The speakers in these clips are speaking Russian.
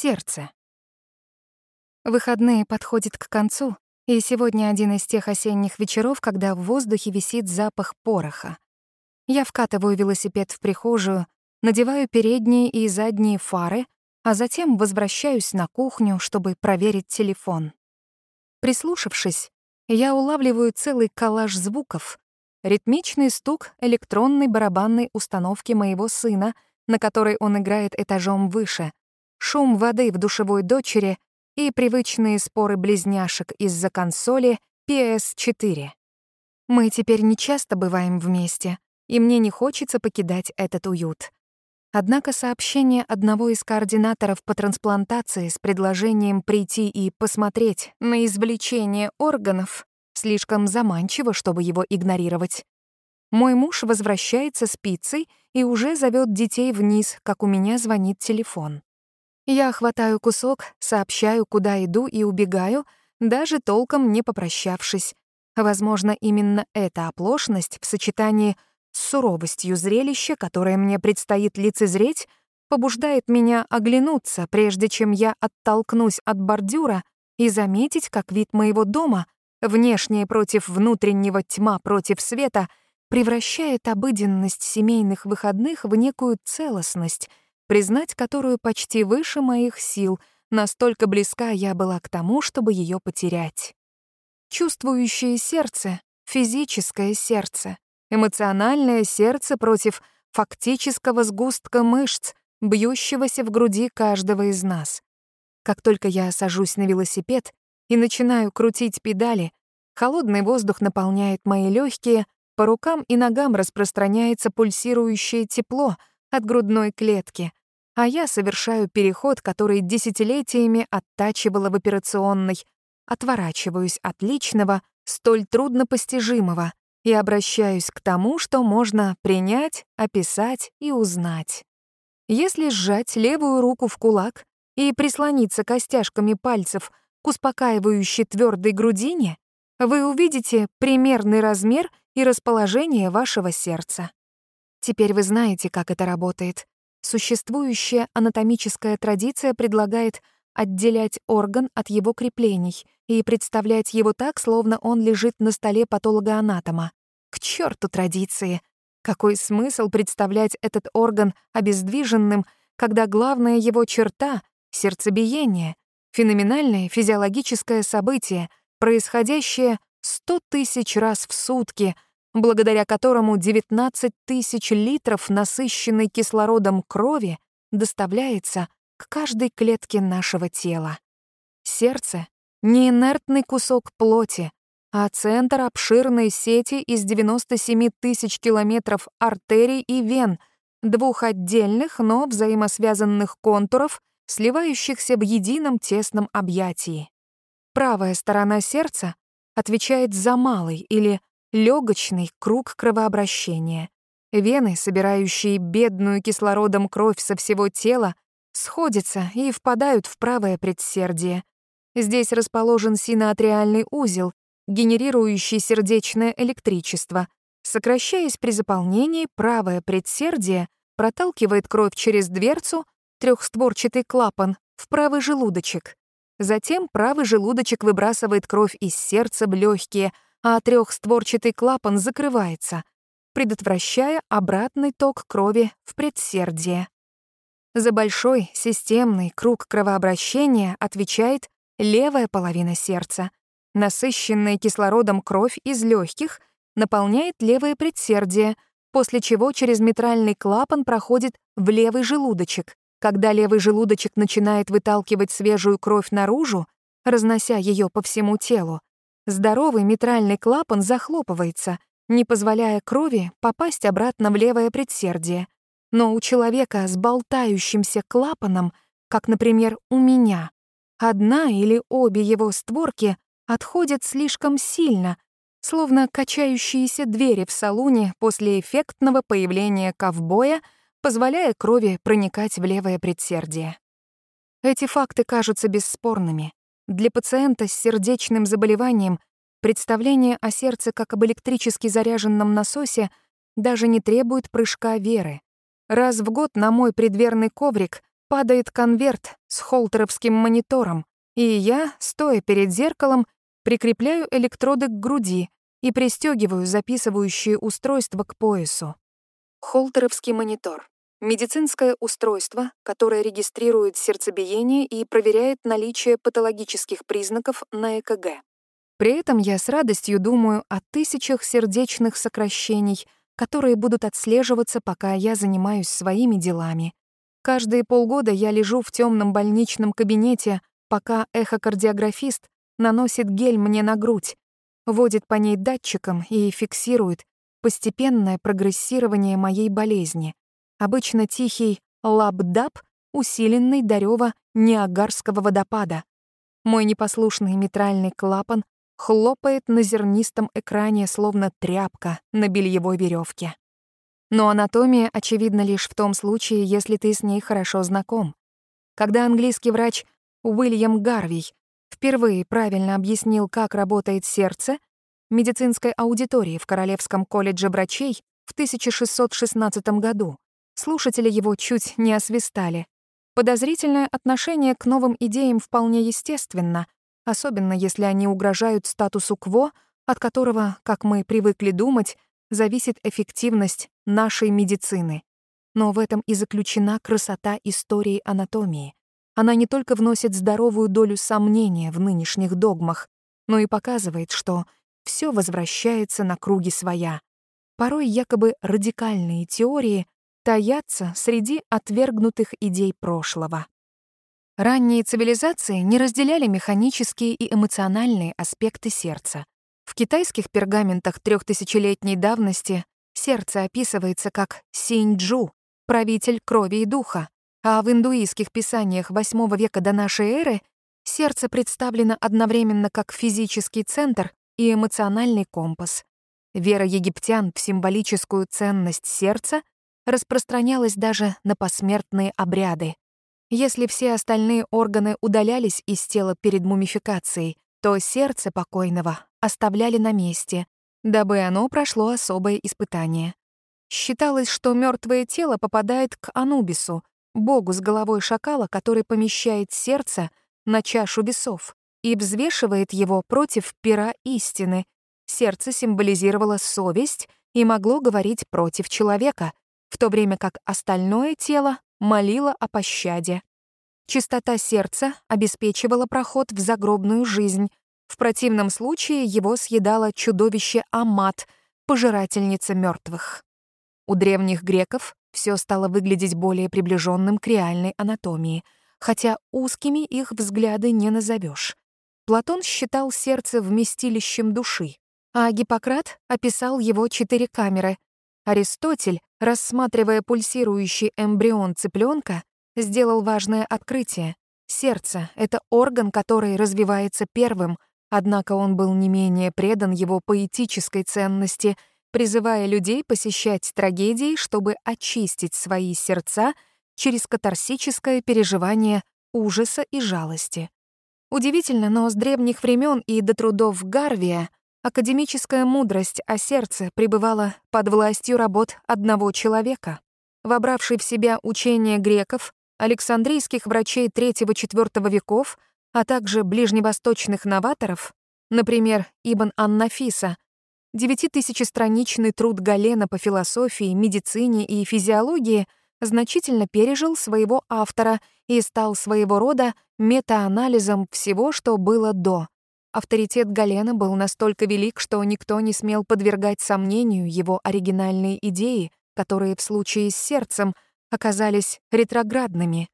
Сердце. Выходные подходят к концу, и сегодня один из тех осенних вечеров, когда в воздухе висит запах пороха. Я вкатываю велосипед в прихожую, надеваю передние и задние фары, а затем возвращаюсь на кухню, чтобы проверить телефон. Прислушавшись, я улавливаю целый коллаж звуков, ритмичный стук электронной барабанной установки моего сына, на которой он играет этажом выше, шум воды в душевой дочери и привычные споры близняшек из-за консоли PS4. Мы теперь не часто бываем вместе, и мне не хочется покидать этот уют. Однако сообщение одного из координаторов по трансплантации с предложением прийти и посмотреть на извлечение органов слишком заманчиво, чтобы его игнорировать. Мой муж возвращается с пиццей и уже зовет детей вниз, как у меня звонит телефон. Я хватаю кусок, сообщаю, куда иду и убегаю, даже толком не попрощавшись. Возможно, именно эта оплошность в сочетании с суровостью зрелища, которое мне предстоит лицезреть, побуждает меня оглянуться, прежде чем я оттолкнусь от бордюра и заметить, как вид моего дома, внешнее против внутреннего, тьма против света, превращает обыденность семейных выходных в некую целостность — признать которую почти выше моих сил, настолько близка я была к тому, чтобы ее потерять. Чувствующее сердце, физическое сердце, эмоциональное сердце против фактического сгустка мышц, бьющегося в груди каждого из нас. Как только я сажусь на велосипед и начинаю крутить педали, холодный воздух наполняет мои легкие, по рукам и ногам распространяется пульсирующее тепло от грудной клетки, а я совершаю переход, который десятилетиями оттачивала в операционной, отворачиваюсь от личного, столь труднопостижимого, и обращаюсь к тому, что можно принять, описать и узнать. Если сжать левую руку в кулак и прислониться костяшками пальцев к успокаивающей твердой грудине, вы увидите примерный размер и расположение вашего сердца. Теперь вы знаете, как это работает. Существующая анатомическая традиция предлагает отделять орган от его креплений и представлять его так, словно он лежит на столе патологоанатома. К черту традиции! Какой смысл представлять этот орган обездвиженным, когда главная его черта — сердцебиение, феноменальное физиологическое событие, происходящее сто тысяч раз в сутки — благодаря которому 19 тысяч литров насыщенной кислородом крови доставляется к каждой клетке нашего тела. Сердце — не инертный кусок плоти, а центр обширной сети из 97 тысяч километров артерий и вен, двух отдельных, но взаимосвязанных контуров, сливающихся в едином тесном объятии. Правая сторона сердца отвечает за малый или легочный круг кровообращения. Вены, собирающие бедную кислородом кровь со всего тела, сходятся и впадают в правое предсердие. Здесь расположен синоатриальный узел, генерирующий сердечное электричество. Сокращаясь при заполнении, правое предсердие проталкивает кровь через дверцу, трехстворчатый клапан, в правый желудочек. Затем правый желудочек выбрасывает кровь из сердца в легкие, а трехстворчатый клапан закрывается, предотвращая обратный ток крови в предсердие. За большой системный круг кровообращения отвечает левая половина сердца. Насыщенная кислородом кровь из легких наполняет левое предсердие, после чего через митральный клапан проходит в левый желудочек. Когда левый желудочек начинает выталкивать свежую кровь наружу, разнося ее по всему телу, Здоровый митральный клапан захлопывается, не позволяя крови попасть обратно в левое предсердие. Но у человека с болтающимся клапаном, как, например, у меня, одна или обе его створки отходят слишком сильно, словно качающиеся двери в салуне после эффектного появления ковбоя, позволяя крови проникать в левое предсердие. Эти факты кажутся бесспорными. Для пациента с сердечным заболеванием представление о сердце как об электрически заряженном насосе даже не требует прыжка веры. Раз в год на мой предверный коврик падает конверт с холтеровским монитором, и я, стоя перед зеркалом, прикрепляю электроды к груди и пристегиваю записывающие устройство к поясу. Холтеровский монитор — медицинское устройство, которое регистрирует сердцебиение и проверяет наличие патологических признаков на ЭКГ. При этом я с радостью думаю о тысячах сердечных сокращений, которые будут отслеживаться, пока я занимаюсь своими делами. Каждые полгода я лежу в темном больничном кабинете, пока эхокардиографист наносит гель мне на грудь, водит по ней датчиком и фиксирует постепенное прогрессирование моей болезни. Обычно тихий лабдап, усиленный до рёва Ниагарского водопада. Мой непослушный митральный клапан хлопает на зернистом экране, словно тряпка на бельевой веревке. Но анатомия очевидна лишь в том случае, если ты с ней хорошо знаком. Когда английский врач Уильям Гарвей впервые правильно объяснил, как работает сердце, медицинской аудитории в Королевском колледже врачей в 1616 году. Слушатели его чуть не освистали. Подозрительное отношение к новым идеям вполне естественно, особенно если они угрожают статусу кво, от которого, как мы привыкли думать, зависит эффективность нашей медицины. Но в этом и заключена красота истории анатомии. Она не только вносит здоровую долю сомнения в нынешних догмах, но и показывает, что все возвращается на круги своя. Порой якобы радикальные теории таятся среди отвергнутых идей прошлого. Ранние цивилизации не разделяли механические и эмоциональные аспекты сердца. В китайских пергаментах трехтысячелетней давности сердце описывается как синьчжу, правитель крови и духа, а в индуистских писаниях VIII века до нашей эры сердце представлено одновременно как физический центр и эмоциональный компас. Вера египтян в символическую ценность сердца распространялась даже на посмертные обряды. Если все остальные органы удалялись из тела перед мумификацией, то сердце покойного оставляли на месте, дабы оно прошло особое испытание. Считалось, что мертвое тело попадает к Анубису, богу с головой шакала, который помещает сердце на чашу весов и взвешивает его против пера истины. Сердце символизировало совесть и могло говорить против человека, в то время как остальное тело молило о пощаде. Чистота сердца обеспечивала проход в загробную жизнь. В противном случае его съедало чудовище Амат, пожирательница мертвых. У древних греков все стало выглядеть более приближенным к реальной анатомии, хотя узкими их взгляды не назовешь. Платон считал сердце вместилищем души, а Гиппократ описал его четыре камеры. Аристотель, рассматривая пульсирующий эмбрион цыпленка, сделал важное открытие. Сердце — это орган, который развивается первым, однако он был не менее предан его поэтической ценности, призывая людей посещать трагедии, чтобы очистить свои сердца через катарсическое переживание ужаса и жалости. Удивительно, но с древних времен и до трудов Гарвия академическая мудрость о сердце пребывала под властью работ одного человека. Вобравший в себя учение греков, александрийских врачей III-IV веков, а также ближневосточных новаторов, например, Ибн Аннафиса, девятитысячестраничный труд Галена по философии, медицине и физиологии — значительно пережил своего автора и стал своего рода метаанализом всего, что было до. Авторитет Галена был настолько велик, что никто не смел подвергать сомнению его оригинальные идеи, которые в случае с сердцем оказались ретроградными.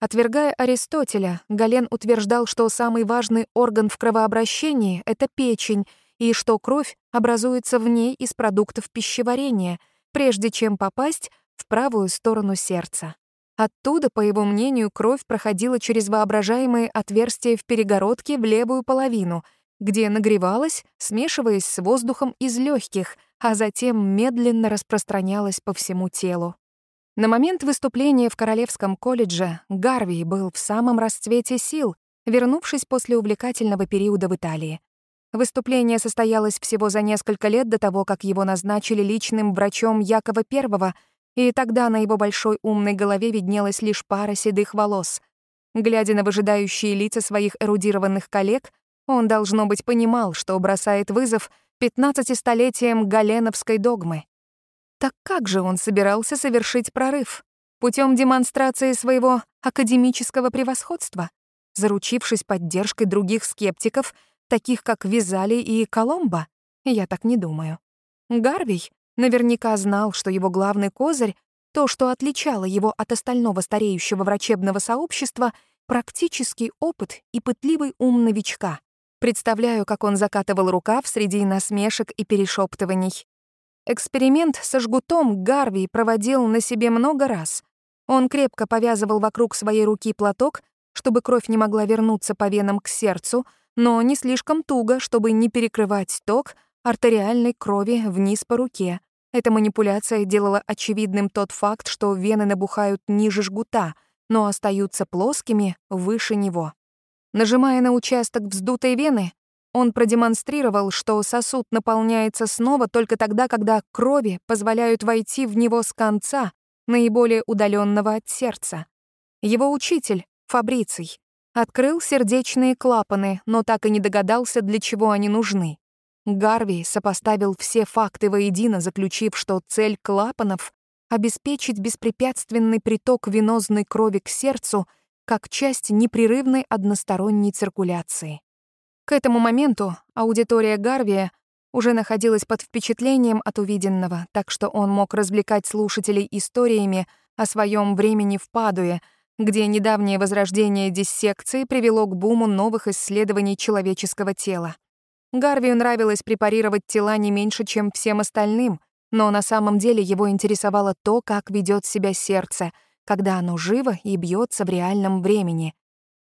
Отвергая Аристотеля, Гален утверждал, что самый важный орган в кровообращении — это печень, и что кровь образуется в ней из продуктов пищеварения, прежде чем попасть в правую сторону сердца. Оттуда, по его мнению, кровь проходила через воображаемые отверстия в перегородке в левую половину, где нагревалась, смешиваясь с воздухом из легких, а затем медленно распространялась по всему телу. На момент выступления в Королевском колледже Гарви был в самом расцвете сил, вернувшись после увлекательного периода в Италии. Выступление состоялось всего за несколько лет до того, как его назначили личным врачом Якова I и тогда на его большой умной голове виднелась лишь пара седых волос. Глядя на выжидающие лица своих эрудированных коллег, он, должно быть, понимал, что бросает вызов пятнадцатистолетиям галеновской догмы. Так как же он собирался совершить прорыв? Путем демонстрации своего академического превосходства? Заручившись поддержкой других скептиков, таких как Визали и Коломбо? Я так не думаю. Гарвей наверняка знал, что его главный козырь — то, что отличало его от остального стареющего врачебного сообщества — практический опыт и пытливый ум новичка. Представляю, как он закатывал рукав среди насмешек и перешептываний. Эксперимент со жгутом Гарви проводил на себе много раз. Он крепко повязывал вокруг своей руки платок, чтобы кровь не могла вернуться по венам к сердцу, но не слишком туго, чтобы не перекрывать ток артериальной крови вниз по руке. Эта манипуляция делала очевидным тот факт, что вены набухают ниже жгута, но остаются плоскими выше него. Нажимая на участок вздутой вены, он продемонстрировал, что сосуд наполняется снова только тогда, когда крови позволяют войти в него с конца, наиболее удаленного от сердца. Его учитель, Фабриций, открыл сердечные клапаны, но так и не догадался, для чего они нужны. Гарви сопоставил все факты воедино, заключив, что цель клапанов — обеспечить беспрепятственный приток венозной крови к сердцу — как часть непрерывной односторонней циркуляции. К этому моменту аудитория Гарвия уже находилась под впечатлением от увиденного, так что он мог развлекать слушателей историями о своем времени в Падуе, где недавнее возрождение диссекции привело к буму новых исследований человеческого тела. Гарвию нравилось препарировать тела не меньше, чем всем остальным, но на самом деле его интересовало то, как ведет себя сердце — когда оно живо и бьется в реальном времени.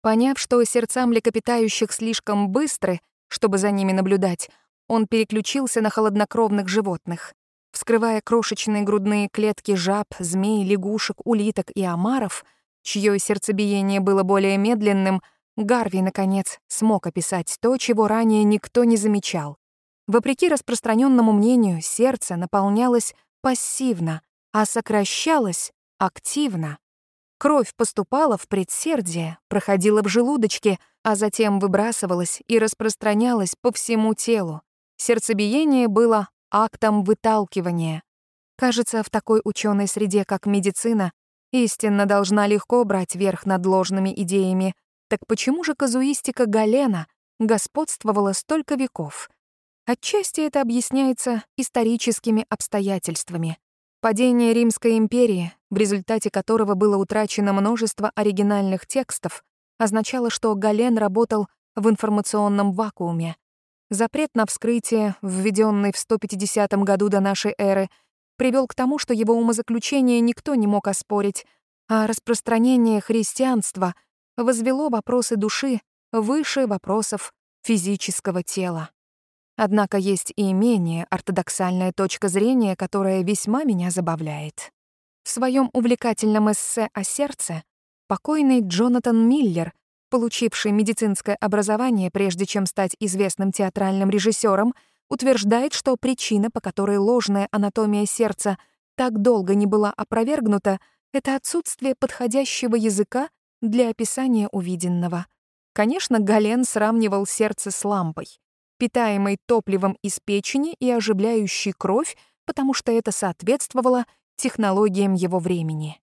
Поняв, что сердца млекопитающих слишком быстры, чтобы за ними наблюдать, он переключился на холоднокровных животных. Вскрывая крошечные грудные клетки жаб, змей, лягушек, улиток и омаров, чье сердцебиение было более медленным, Гарви, наконец, смог описать то, чего ранее никто не замечал. Вопреки распространенному мнению, сердце наполнялось пассивно, а сокращалось активно. Кровь поступала в предсердие, проходила в желудочке, а затем выбрасывалась и распространялась по всему телу. Сердцебиение было актом выталкивания. Кажется, в такой ученой среде, как медицина, истина должна легко брать верх над ложными идеями. Так почему же казуистика Галена господствовала столько веков? Отчасти это объясняется историческими обстоятельствами. Падение Римской империи, в результате которого было утрачено множество оригинальных текстов, означало, что Гален работал в информационном вакууме. Запрет на вскрытие, введенный в 150 году до нашей эры, привел к тому, что его умозаключение никто не мог оспорить, а распространение христианства возвело вопросы души выше вопросов физического тела. Однако есть и менее ортодоксальная точка зрения, которая весьма меня забавляет. В своем увлекательном эссе о сердце покойный Джонатан Миллер, получивший медицинское образование, прежде чем стать известным театральным режиссером, утверждает, что причина, по которой ложная анатомия сердца так долго не была опровергнута, это отсутствие подходящего языка для описания увиденного. Конечно, Гален сравнивал сердце с лампой питаемой топливом из печени и оживляющей кровь, потому что это соответствовало технологиям его времени.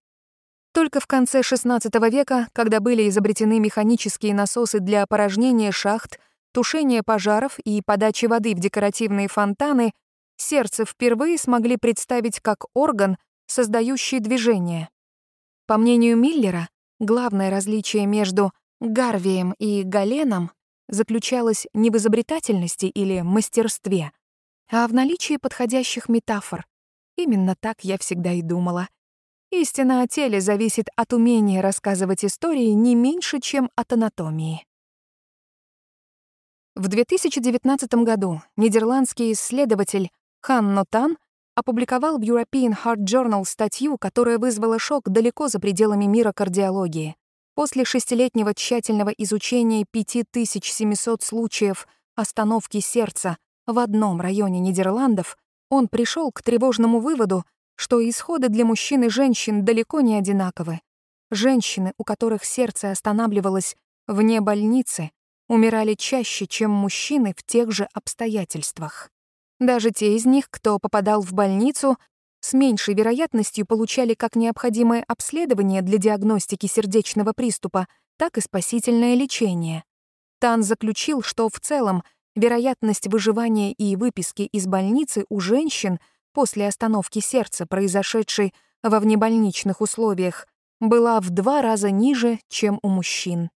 Только в конце XVI века, когда были изобретены механические насосы для опорожнения шахт, тушения пожаров и подачи воды в декоративные фонтаны, сердце впервые смогли представить как орган, создающий движение. По мнению Миллера, главное различие между Гарвием и Галеном заключалась не в изобретательности или мастерстве, а в наличии подходящих метафор. Именно так я всегда и думала. Истина о теле зависит от умения рассказывать истории не меньше, чем от анатомии. В 2019 году нидерландский исследователь Хан Нотан опубликовал в European Heart Journal статью, которая вызвала шок далеко за пределами мира кардиологии. После шестилетнего тщательного изучения 5700 случаев остановки сердца в одном районе Нидерландов он пришел к тревожному выводу, что исходы для мужчин и женщин далеко не одинаковы. Женщины, у которых сердце останавливалось вне больницы, умирали чаще, чем мужчины в тех же обстоятельствах. Даже те из них, кто попадал в больницу, с меньшей вероятностью получали как необходимое обследование для диагностики сердечного приступа, так и спасительное лечение. Тан заключил, что в целом вероятность выживания и выписки из больницы у женщин после остановки сердца, произошедшей во внебольничных условиях, была в два раза ниже, чем у мужчин.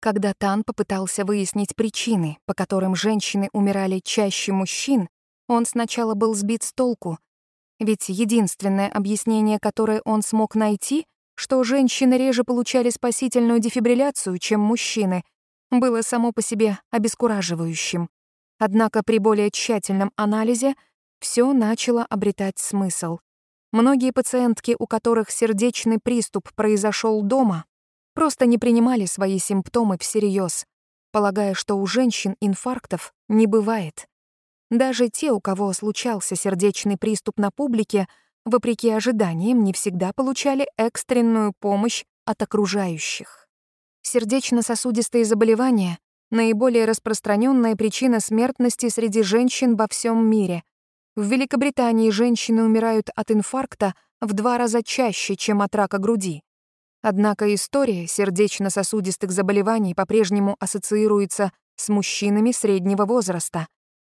Когда Тан попытался выяснить причины, по которым женщины умирали чаще мужчин, он сначала был сбит с толку, ведь единственное объяснение, которое он смог найти, что женщины реже получали спасительную дефибрилляцию, чем мужчины, было само по себе обескураживающим. Однако при более тщательном анализе все начало обретать смысл. Многие пациентки, у которых сердечный приступ произошел дома, просто не принимали свои симптомы всерьез, полагая, что у женщин инфарктов не бывает. Даже те, у кого случался сердечный приступ на публике, вопреки ожиданиям, не всегда получали экстренную помощь от окружающих. Сердечно-сосудистые заболевания — наиболее распространенная причина смертности среди женщин во всем мире. В Великобритании женщины умирают от инфаркта в два раза чаще, чем от рака груди. Однако история сердечно-сосудистых заболеваний по-прежнему ассоциируется с мужчинами среднего возраста.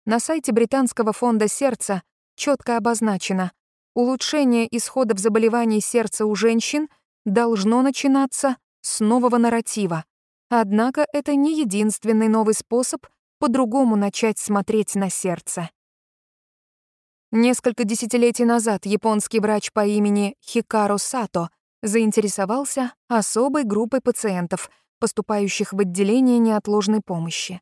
На сайте Британского фонда сердца четко обозначено, улучшение исходов заболеваний сердца у женщин должно начинаться с нового нарратива. Однако это не единственный новый способ по-другому начать смотреть на сердце. Несколько десятилетий назад японский врач по имени Хикаро Сато заинтересовался особой группой пациентов, поступающих в отделение неотложной помощи.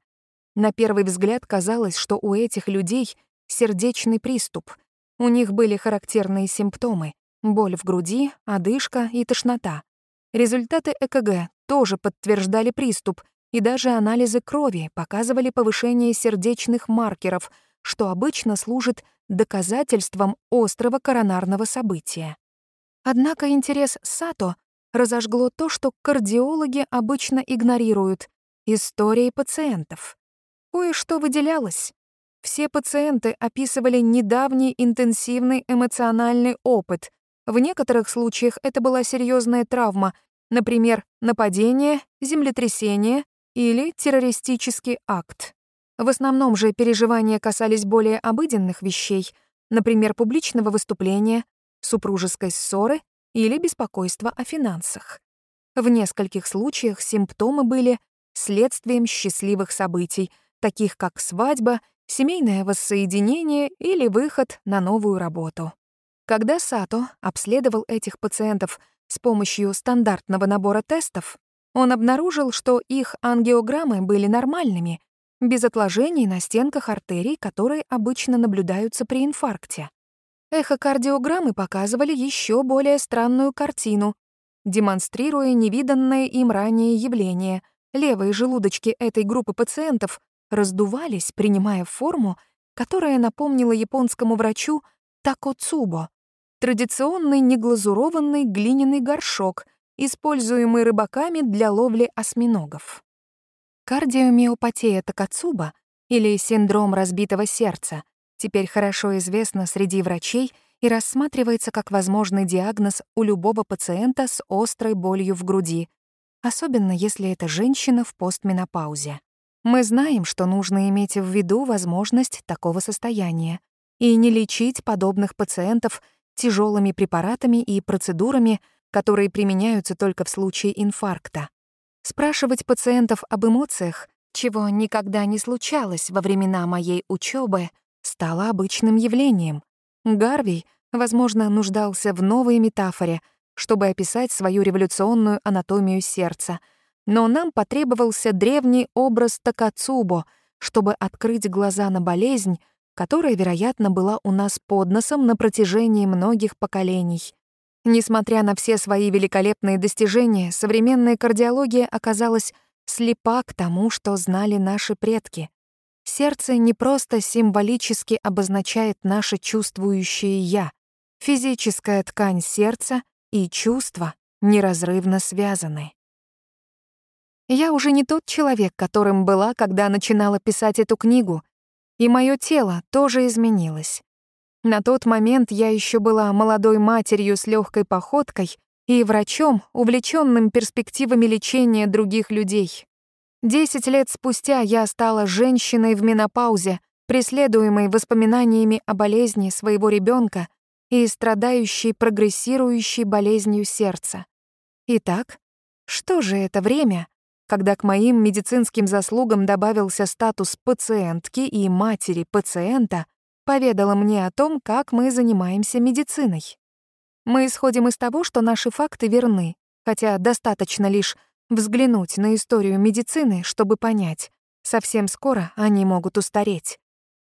На первый взгляд казалось, что у этих людей сердечный приступ. У них были характерные симптомы — боль в груди, одышка и тошнота. Результаты ЭКГ тоже подтверждали приступ, и даже анализы крови показывали повышение сердечных маркеров, что обычно служит доказательством острого коронарного события. Однако интерес Сато разожгло то, что кардиологи обычно игнорируют — истории пациентов. Кое-что выделялось. Все пациенты описывали недавний интенсивный эмоциональный опыт. В некоторых случаях это была серьезная травма, например, нападение, землетрясение или террористический акт. В основном же переживания касались более обыденных вещей, например, публичного выступления, супружеской ссоры или беспокойства о финансах. В нескольких случаях симптомы были следствием счастливых событий — таких как свадьба, семейное воссоединение или выход на новую работу. Когда Сато обследовал этих пациентов с помощью стандартного набора тестов, он обнаружил, что их ангиограммы были нормальными, без отложений на стенках артерий, которые обычно наблюдаются при инфаркте. Эхокардиограммы показывали еще более странную картину, демонстрируя невиданное им ранее явление. Левые желудочки этой группы пациентов раздувались, принимая форму, которая напомнила японскому врачу такоцубо — традиционный неглазурованный глиняный горшок, используемый рыбаками для ловли осьминогов. Кардиомиопатия такоцуба или синдром разбитого сердца теперь хорошо известна среди врачей и рассматривается как возможный диагноз у любого пациента с острой болью в груди, особенно если это женщина в постменопаузе. Мы знаем, что нужно иметь в виду возможность такого состояния и не лечить подобных пациентов тяжелыми препаратами и процедурами, которые применяются только в случае инфаркта. Спрашивать пациентов об эмоциях, чего никогда не случалось во времена моей учебы, стало обычным явлением. Гарвей, возможно, нуждался в новой метафоре, чтобы описать свою революционную анатомию сердца — но нам потребовался древний образ Такацубо, чтобы открыть глаза на болезнь, которая, вероятно, была у нас под носом на протяжении многих поколений. Несмотря на все свои великолепные достижения, современная кардиология оказалась слепа к тому, что знали наши предки. Сердце не просто символически обозначает наше чувствующее «я». Физическая ткань сердца и чувства неразрывно связаны. Я уже не тот человек, которым была, когда начинала писать эту книгу, и мое тело тоже изменилось. На тот момент я еще была молодой матерью с легкой походкой и врачом, увлеченным перспективами лечения других людей. Десять лет спустя я стала женщиной в менопаузе, преследуемой воспоминаниями о болезни своего ребенка и страдающей прогрессирующей болезнью сердца. Итак, что же это время, когда к моим медицинским заслугам добавился статус пациентки и матери пациента, поведала мне о том, как мы занимаемся медициной. Мы исходим из того, что наши факты верны, хотя достаточно лишь взглянуть на историю медицины, чтобы понять, совсем скоро они могут устареть.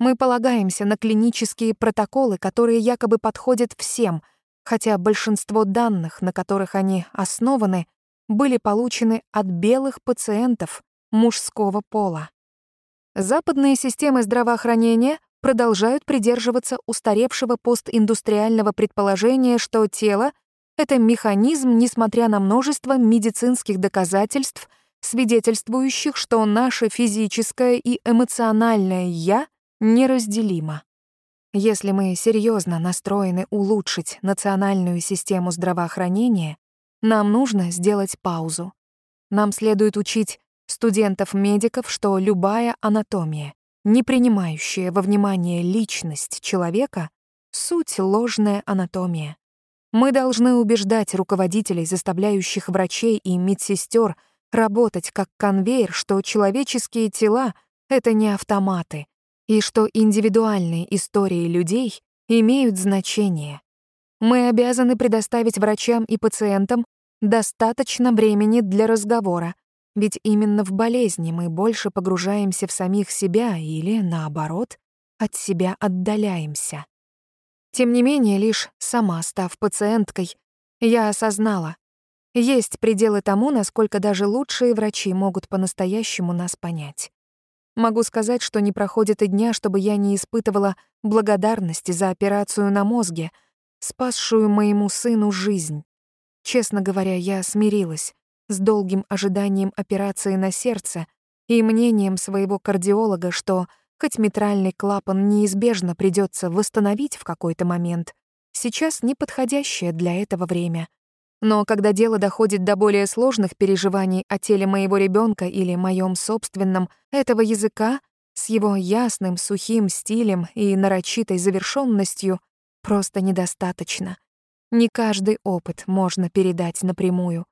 Мы полагаемся на клинические протоколы, которые якобы подходят всем, хотя большинство данных, на которых они основаны, были получены от белых пациентов мужского пола. Западные системы здравоохранения продолжают придерживаться устаревшего постиндустриального предположения, что тело — это механизм, несмотря на множество медицинских доказательств, свидетельствующих, что наше физическое и эмоциональное «я» неразделимо. Если мы серьезно настроены улучшить национальную систему здравоохранения, нам нужно сделать паузу. Нам следует учить студентов-медиков, что любая анатомия, не принимающая во внимание личность человека, суть ложная анатомия. Мы должны убеждать руководителей, заставляющих врачей и медсестер работать как конвейер, что человеческие тела — это не автоматы, и что индивидуальные истории людей имеют значение. Мы обязаны предоставить врачам и пациентам достаточно времени для разговора, ведь именно в болезни мы больше погружаемся в самих себя или, наоборот, от себя отдаляемся. Тем не менее, лишь сама став пациенткой, я осознала, есть пределы тому, насколько даже лучшие врачи могут по-настоящему нас понять. Могу сказать, что не проходит и дня, чтобы я не испытывала благодарности за операцию на мозге, спасшую моему сыну жизнь. Честно говоря, я смирилась с долгим ожиданием операции на сердце и мнением своего кардиолога, что хоть митральный клапан неизбежно придется восстановить в какой-то момент, сейчас неподходящее для этого время. Но когда дело доходит до более сложных переживаний о теле моего ребенка или моем собственном, этого языка с его ясным, сухим стилем и нарочитой завершенностью просто недостаточно. Не каждый опыт можно передать напрямую.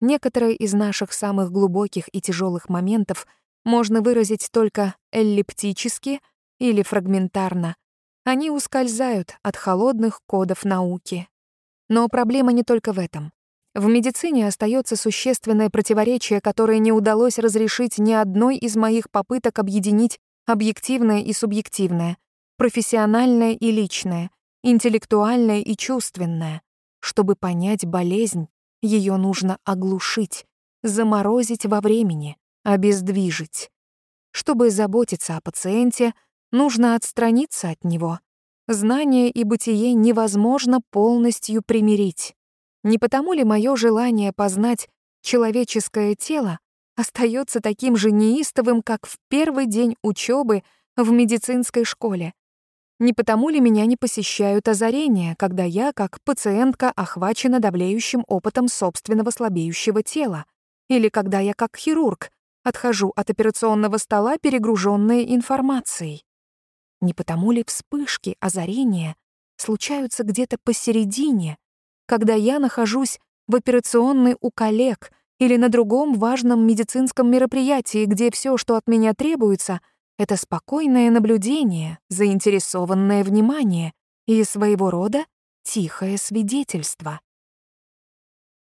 Некоторые из наших самых глубоких и тяжелых моментов можно выразить только эллиптически или фрагментарно. Они ускользают от холодных кодов науки. Но проблема не только в этом. В медицине остается существенное противоречие, которое не удалось разрешить ни одной из моих попыток объединить объективное и субъективное, профессиональное и личное, интеллектуальное и чувственное. Чтобы понять болезнь, ее нужно оглушить, заморозить во времени, обездвижить. Чтобы заботиться о пациенте, нужно отстраниться от него. Знание и бытие невозможно полностью примирить. Не потому ли мое желание познать человеческое тело остается таким же неистовым, как в первый день учебы в медицинской школе, не потому ли меня не посещают озарения, когда я, как пациентка, охвачена давлеющим опытом собственного слабеющего тела? Или когда я, как хирург, отхожу от операционного стола, перегруженная информацией? Не потому ли вспышки озарения случаются где-то посередине, когда я нахожусь в операционной у коллег или на другом важном медицинском мероприятии, где все, что от меня требуется — это спокойное наблюдение, заинтересованное внимание и своего рода тихое свидетельство.